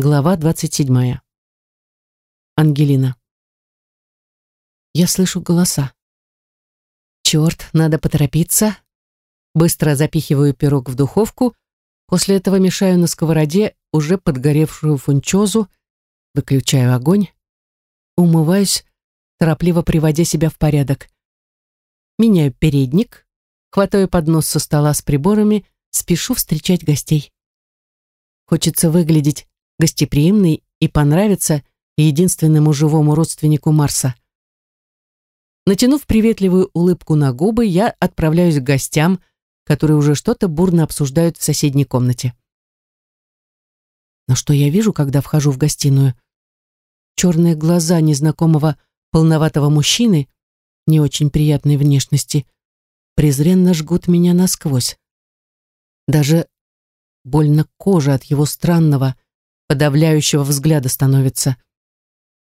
Глава 27. Ангелина. Я слышу голоса. Черт, надо поторопиться. Быстро запихиваю пирог в духовку, после этого мешаю на сковороде уже подгоревшую фунчозу, выключаю огонь, умываюсь, торопливо приводя себя в порядок. Меняю передник, хватаю поднос со стола с приборами, спешу встречать гостей. Хочется выглядеть гостеприимный и понравится единственному живому родственнику Марса. Натянув приветливую улыбку на губы, я отправляюсь к гостям, которые уже что-то бурно обсуждают в соседней комнате. Но что я вижу, когда вхожу в гостиную? Черные глаза незнакомого полноватого мужчины, не очень приятной внешности, презренно жгут меня насквозь. Даже больно кожа от его странного, подавляющего взгляда становится.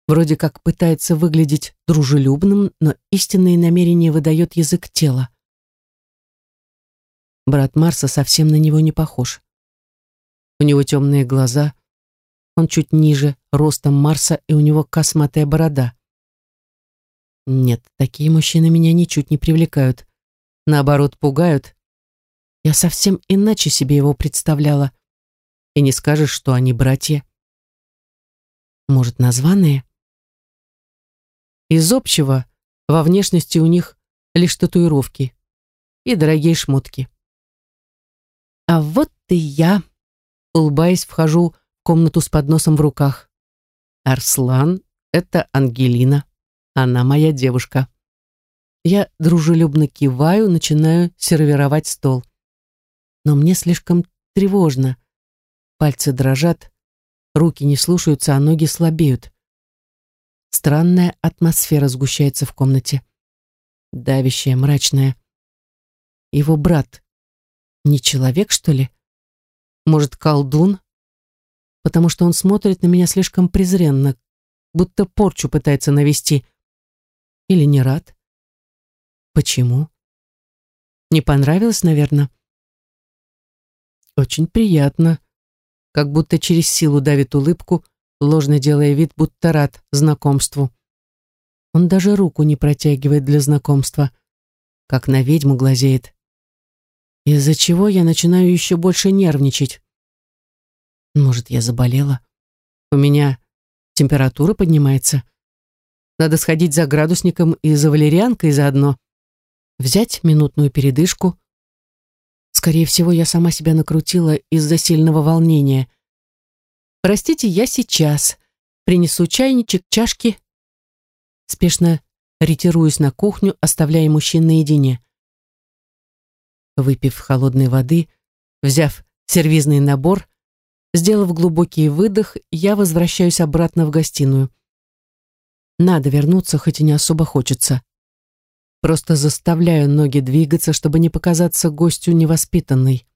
Вроде как пытается выглядеть дружелюбным, но истинные намерения выдает язык тела. Брат Марса совсем на него не похож. У него темные глаза, он чуть ниже ростом Марса, и у него косматая борода. Нет, такие мужчины меня ничуть не привлекают. Наоборот, пугают. Я совсем иначе себе его представляла и не скажешь, что они братья. Может, названные? Из общего во внешности у них лишь татуировки и дорогие шмотки. А вот и я, улыбаясь, вхожу в комнату с подносом в руках. Арслан — это Ангелина. Она моя девушка. Я дружелюбно киваю, начинаю сервировать стол. Но мне слишком тревожно. Пальцы дрожат, руки не слушаются, а ноги слабеют. Странная атмосфера сгущается в комнате. Давящая, мрачная. Его брат. Не человек, что ли? Может, колдун? Потому что он смотрит на меня слишком презренно, будто порчу пытается навести. Или не рад? Почему? Не понравилось, наверное? Очень приятно, как будто через силу давит улыбку, ложно делая вид, будто рад знакомству. Он даже руку не протягивает для знакомства, как на ведьму глазеет. Из-за чего я начинаю еще больше нервничать. Может, я заболела? У меня температура поднимается. Надо сходить за градусником и за валерьянкой заодно. Взять минутную передышку, Скорее всего, я сама себя накрутила из-за сильного волнения. «Простите, я сейчас. Принесу чайничек, чашки». Спешно ретируюсь на кухню, оставляя мужчин наедине. Выпив холодной воды, взяв сервизный набор, сделав глубокий выдох, я возвращаюсь обратно в гостиную. Надо вернуться, хоть и не особо хочется. Просто заставляю ноги двигаться, чтобы не показаться гостю невоспитанной.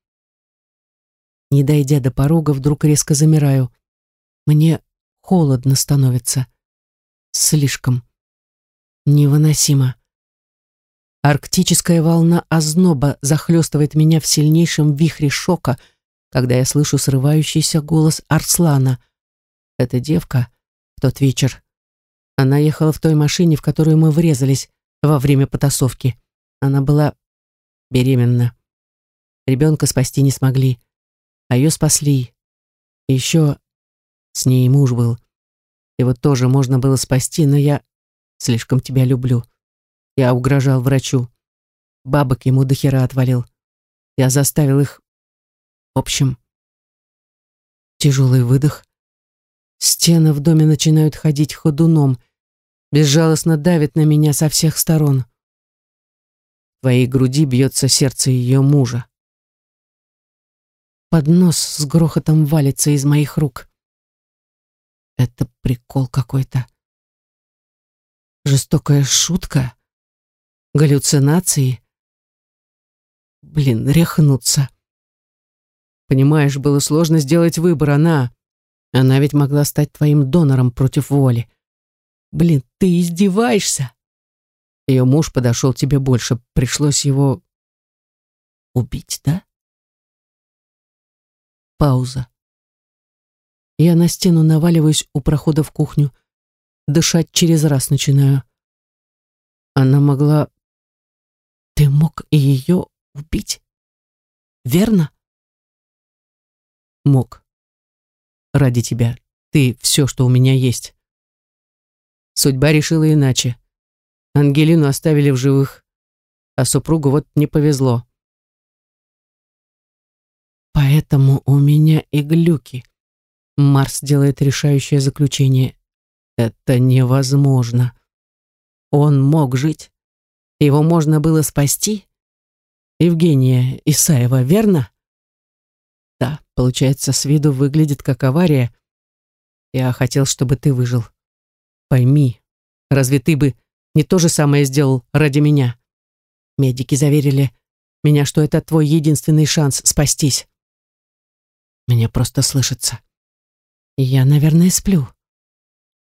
Не дойдя до порога, вдруг резко замираю. Мне холодно становится. Слишком. Невыносимо. Арктическая волна озноба захлестывает меня в сильнейшем вихре шока, когда я слышу срывающийся голос Арслана. Эта девка в тот вечер. Она ехала в той машине, в которую мы врезались во время потасовки. Она была беременна. Ребенка спасти не смогли, а ее спасли. И еще с ней муж был. Его тоже можно было спасти, но я слишком тебя люблю. Я угрожал врачу. Бабок ему до хера отвалил. Я заставил их... В общем... Тяжелый выдох. Стены в доме начинают ходить ходуном безжалостно давит на меня со всех сторон. В твоей груди бьется сердце ее мужа. Поднос с грохотом валится из моих рук. Это прикол какой-то. Жестокая шутка. Галлюцинации. Блин, рехнуться. Понимаешь, было сложно сделать выбор. Она... Она ведь могла стать твоим донором против воли. Блин, ты издеваешься? Ее муж подошел тебе больше, пришлось его убить, да? Пауза. Я на стену наваливаюсь у прохода в кухню. Дышать через раз начинаю. Она могла... Ты мог и ее убить? Верно? Мог. Ради тебя. Ты все, что у меня есть. Судьба решила иначе. Ангелину оставили в живых, а супругу вот не повезло. Поэтому у меня и глюки. Марс делает решающее заключение. Это невозможно. Он мог жить. Его можно было спасти. Евгения Исаева, верно? Да, получается, с виду выглядит как авария. Я хотел, чтобы ты выжил. Пойми, разве ты бы не то же самое сделал ради меня? Медики заверили меня, что это твой единственный шанс спастись. Мне просто слышится. Я, наверное, сплю.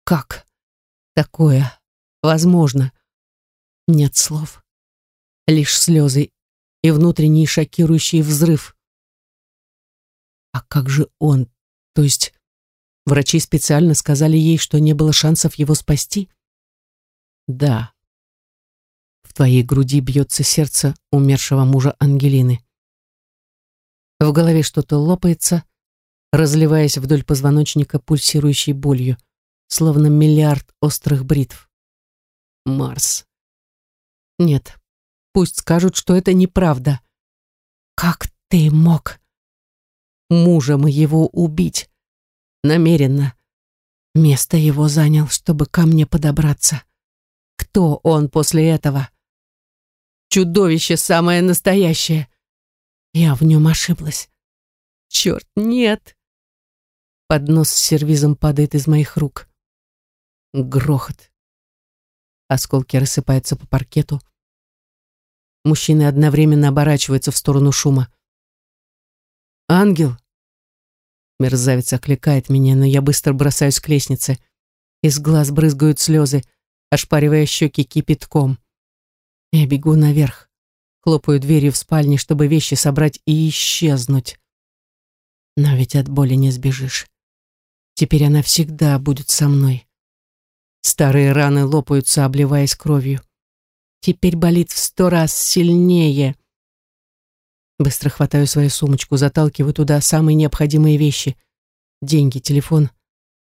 Как такое возможно? Нет слов. Лишь слезы и внутренний шокирующий взрыв. А как же он? То есть врачи специально сказали ей, что не было шансов его спасти? Да. В твоей груди бьется сердце умершего мужа Ангелины. В голове что-то лопается, разливаясь вдоль позвоночника пульсирующей болью, словно миллиард острых бритв. Марс. Нет, пусть скажут, что это неправда. Как ты мог мужа моего убить? Намеренно. Место его занял, чтобы ко мне подобраться. Кто он после этого? Чудовище самое настоящее. Я в нем ошиблась. Черт, нет. Поднос с сервизом падает из моих рук. Грохот. Осколки рассыпаются по паркету. Мужчины одновременно оборачиваются в сторону шума. «Ангел!» Мерзавец окликает меня, но я быстро бросаюсь к лестнице. Из глаз брызгают слезы, ошпаривая щеки кипятком. Я бегу наверх, хлопаю дверью в спальне, чтобы вещи собрать и исчезнуть. Но ведь от боли не сбежишь. Теперь она всегда будет со мной. Старые раны лопаются, обливаясь кровью. Теперь болит в сто раз сильнее. Быстро хватаю свою сумочку, заталкиваю туда самые необходимые вещи. Деньги, телефон.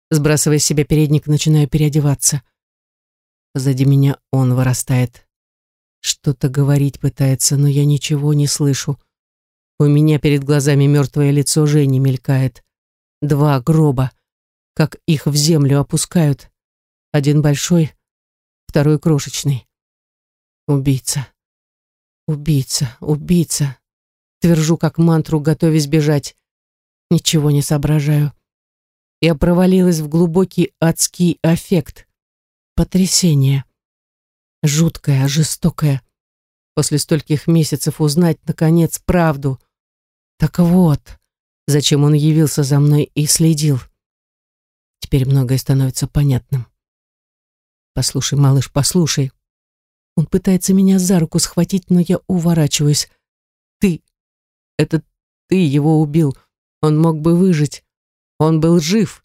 Сбрасывая с себя передник, начинаю переодеваться. Сзади меня он вырастает. Что-то говорить пытается, но я ничего не слышу. У меня перед глазами мертвое лицо Жени мелькает. Два гроба как их в землю опускают. Один большой, второй крошечный. Убийца. Убийца, убийца. Твержу как мантру, готовясь бежать. Ничего не соображаю. Я провалилась в глубокий адский аффект. Потрясение. Жуткое, жестокое. После стольких месяцев узнать, наконец, правду. Так вот, зачем он явился за мной и следил. Теперь многое становится понятным. Послушай, малыш, послушай. Он пытается меня за руку схватить, но я уворачиваюсь. Ты, это ты его убил. Он мог бы выжить. Он был жив.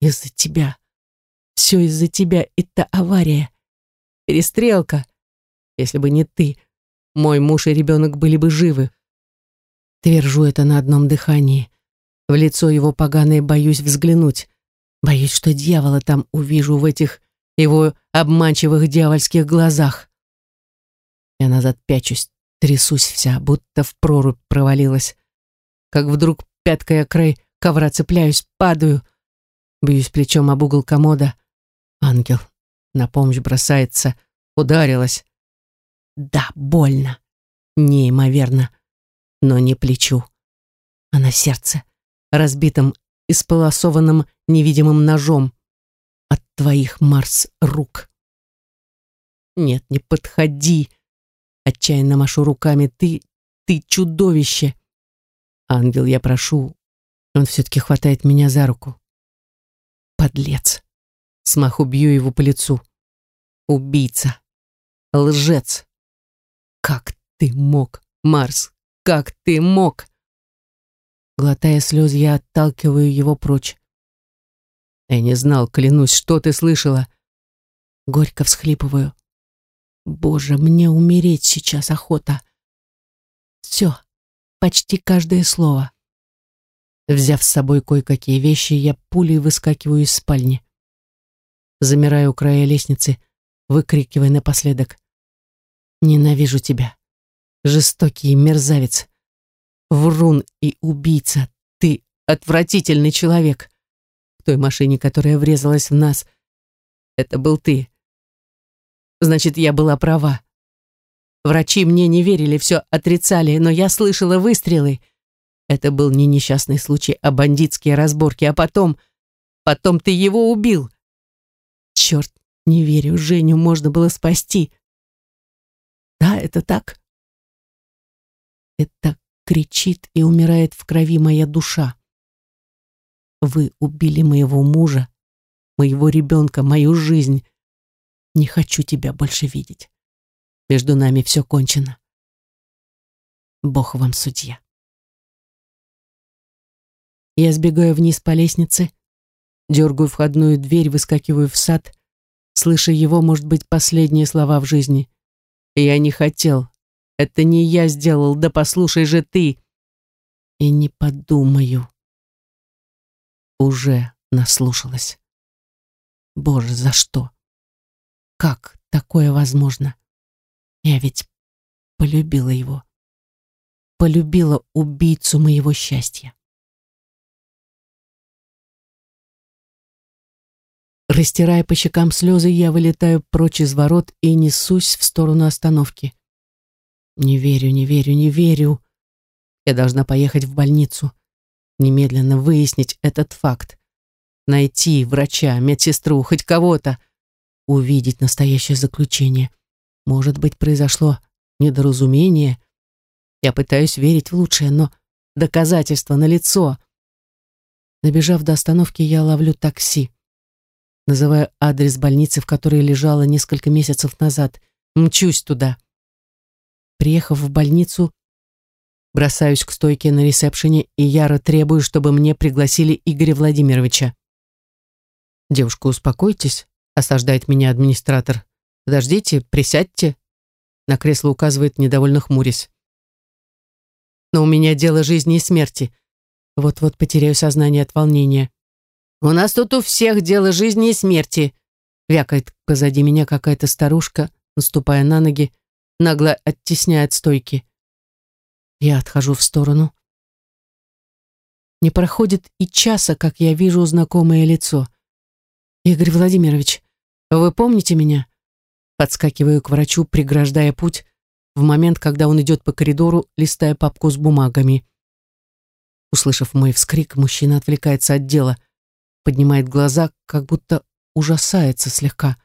Из-за тебя. Все из-за тебя. Это авария. Перестрелка. Если бы не ты, мой муж и ребенок были бы живы. Твержу это на одном дыхании. В лицо его поганое боюсь взглянуть. Боюсь, что дьявола там увижу в этих его обманчивых дьявольских глазах. Я назад пячусь, трясусь вся, будто в прорубь провалилась. Как вдруг пяткой о край ковра цепляюсь, падаю, бьюсь плечом об угол комода. Ангел на помощь бросается, ударилась. Да, больно, неимоверно, но не плечу, а на сердце, разбитом исполосованным невидимым ножом от твоих, Марс, рук. Нет, не подходи. Отчаянно машу руками. Ты, ты чудовище. Ангел, я прошу. Он все-таки хватает меня за руку. Подлец. Смаху бью его по лицу. Убийца. Лжец. Как ты мог, Марс? Как ты мог? Глотая слезы, я отталкиваю его прочь. Я не знал, клянусь, что ты слышала. Горько всхлипываю. Боже, мне умереть сейчас охота. Все, почти каждое слово. Взяв с собой кое-какие вещи, я пулей выскакиваю из спальни. Замираю у края лестницы, выкрикивая напоследок. «Ненавижу тебя, жестокий мерзавец, врун и убийца, ты отвратительный человек. В той машине, которая врезалась в нас, это был ты. Значит, я была права. Врачи мне не верили, все отрицали, но я слышала выстрелы. Это был не несчастный случай, а бандитские разборки. А потом... Потом ты его убил. Черт, не верю, Женю можно было спасти. Да, это так. Это кричит и умирает в крови моя душа. Вы убили моего мужа, моего ребенка, мою жизнь. Не хочу тебя больше видеть. Между нами все кончено. Бог вам судья. Я сбегаю вниз по лестнице, дергаю входную дверь, выскакиваю в сад, слыша его, может быть, последние слова в жизни. Я не хотел. Это не я сделал, да послушай же ты. И не подумаю. Уже наслушалась. Боже, за что? Как такое возможно? Я ведь полюбила его. Полюбила убийцу моего счастья. Растирая по щекам слезы, я вылетаю прочь из ворот и несусь в сторону остановки. Не верю, не верю, не верю. Я должна поехать в больницу. Немедленно выяснить этот факт. Найти врача, медсестру, хоть кого-то. Увидеть настоящее заключение. Может быть, произошло недоразумение. Я пытаюсь верить в лучшее, но доказательства налицо. Набежав до остановки, я ловлю такси называю адрес больницы, в которой лежала несколько месяцев назад. Мчусь туда. Приехав в больницу, бросаюсь к стойке на ресепшене и яро требую, чтобы мне пригласили Игоря Владимировича. «Девушка, успокойтесь», — осаждает меня администратор. «Подождите, присядьте», — на кресло указывает недовольно хмурясь. «Но у меня дело жизни и смерти. Вот-вот потеряю сознание от волнения. «У нас тут у всех дело жизни и смерти», вякает позади меня какая-то старушка, наступая на ноги, нагло оттесняет стойки. Я отхожу в сторону. Не проходит и часа, как я вижу знакомое лицо. «Игорь Владимирович, вы помните меня?» Подскакиваю к врачу, преграждая путь, в момент, когда он идет по коридору, листая папку с бумагами. Услышав мой вскрик, мужчина отвлекается от дела — поднимает глаза, как будто ужасается слегка.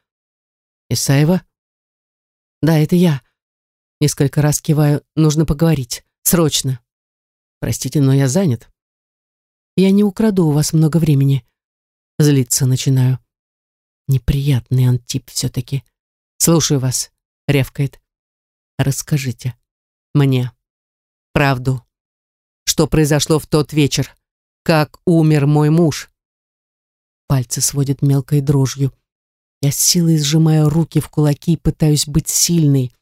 «Исаева?» «Да, это я». Несколько раз киваю. «Нужно поговорить. Срочно». «Простите, но я занят». «Я не украду у вас много времени». Злиться начинаю. Неприятный антип все-таки. «Слушаю вас», — рявкает. «Расскажите мне правду. Что произошло в тот вечер? Как умер мой муж?» Пальцы сводят мелкой дрожью. Я с силой сжимаю руки в кулаки и пытаюсь быть сильной,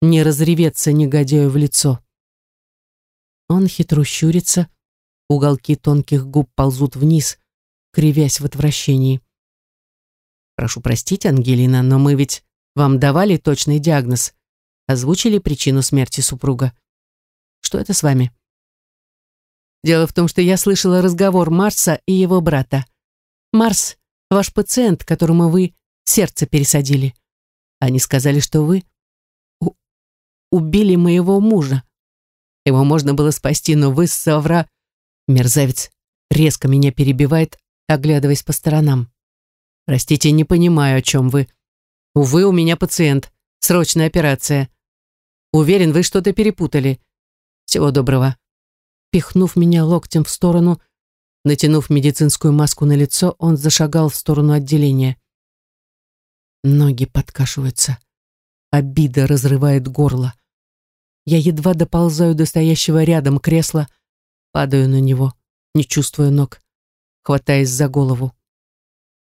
не разреветься негодяю в лицо. Он хитро щурится, уголки тонких губ ползут вниз, кривясь в отвращении. «Прошу простить, Ангелина, но мы ведь вам давали точный диагноз, озвучили причину смерти супруга. Что это с вами?» Дело в том, что я слышала разговор Марса и его брата. Марс — ваш пациент, которому вы сердце пересадили. Они сказали, что вы убили моего мужа. Его можно было спасти, но вы, совра... Мерзавец резко меня перебивает, оглядываясь по сторонам. Простите, не понимаю, о чем вы. Увы, у меня пациент. Срочная операция. Уверен, вы что-то перепутали. Всего доброго. Пихнув меня локтем в сторону, Натянув медицинскую маску на лицо, он зашагал в сторону отделения. Ноги подкашиваются. Обида разрывает горло. Я едва доползаю до стоящего рядом кресла, падаю на него, не чувствуя ног, хватаясь за голову.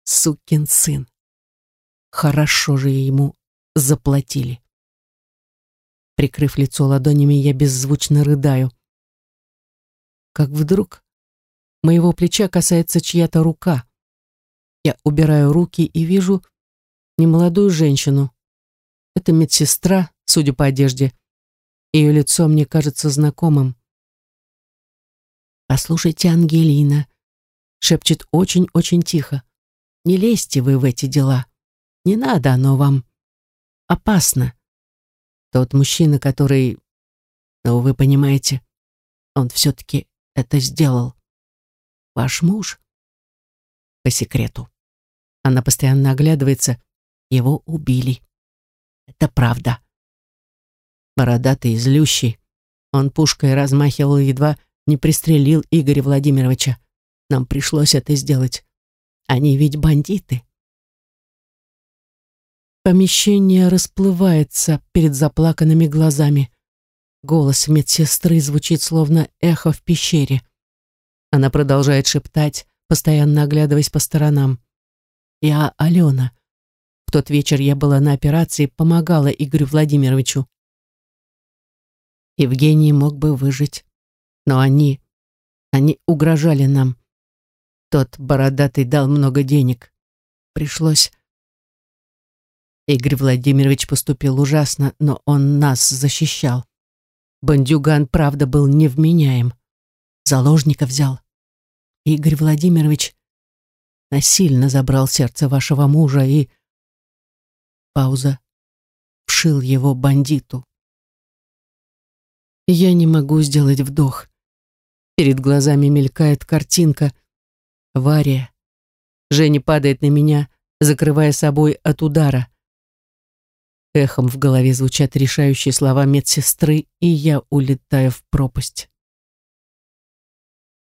Сукин сын. Хорошо же ему заплатили. Прикрыв лицо ладонями, я беззвучно рыдаю. Как вдруг моего плеча касается чья-то рука. Я убираю руки и вижу немолодую женщину. Это медсестра, судя по одежде. Ее лицо мне кажется знакомым. «Послушайте, Ангелина», — шепчет очень-очень тихо. «Не лезьте вы в эти дела. Не надо оно вам. Опасно. Тот мужчина, который... Ну, вы понимаете, он все-таки это сделал. Ваш муж? По секрету. Она постоянно оглядывается. Его убили. Это правда. Бородатый, злющий. Он пушкой размахивал, едва не пристрелил Игоря Владимировича. Нам пришлось это сделать. Они ведь бандиты. Помещение расплывается перед заплаканными глазами. Голос медсестры звучит словно эхо в пещере. Она продолжает шептать, постоянно оглядываясь по сторонам. «Я Алена. В тот вечер я была на операции, помогала Игорю Владимировичу. Евгений мог бы выжить, но они... Они угрожали нам. Тот бородатый дал много денег. Пришлось... Игорь Владимирович поступил ужасно, но он нас защищал. Бандюган, правда, был невменяем. Заложника взял. Игорь Владимирович насильно забрал сердце вашего мужа и... Пауза. Вшил его бандиту. Я не могу сделать вдох. Перед глазами мелькает картинка. Варя. Женя падает на меня, закрывая собой от удара. Эхом в голове звучат решающие слова медсестры, и я улетаю в пропасть.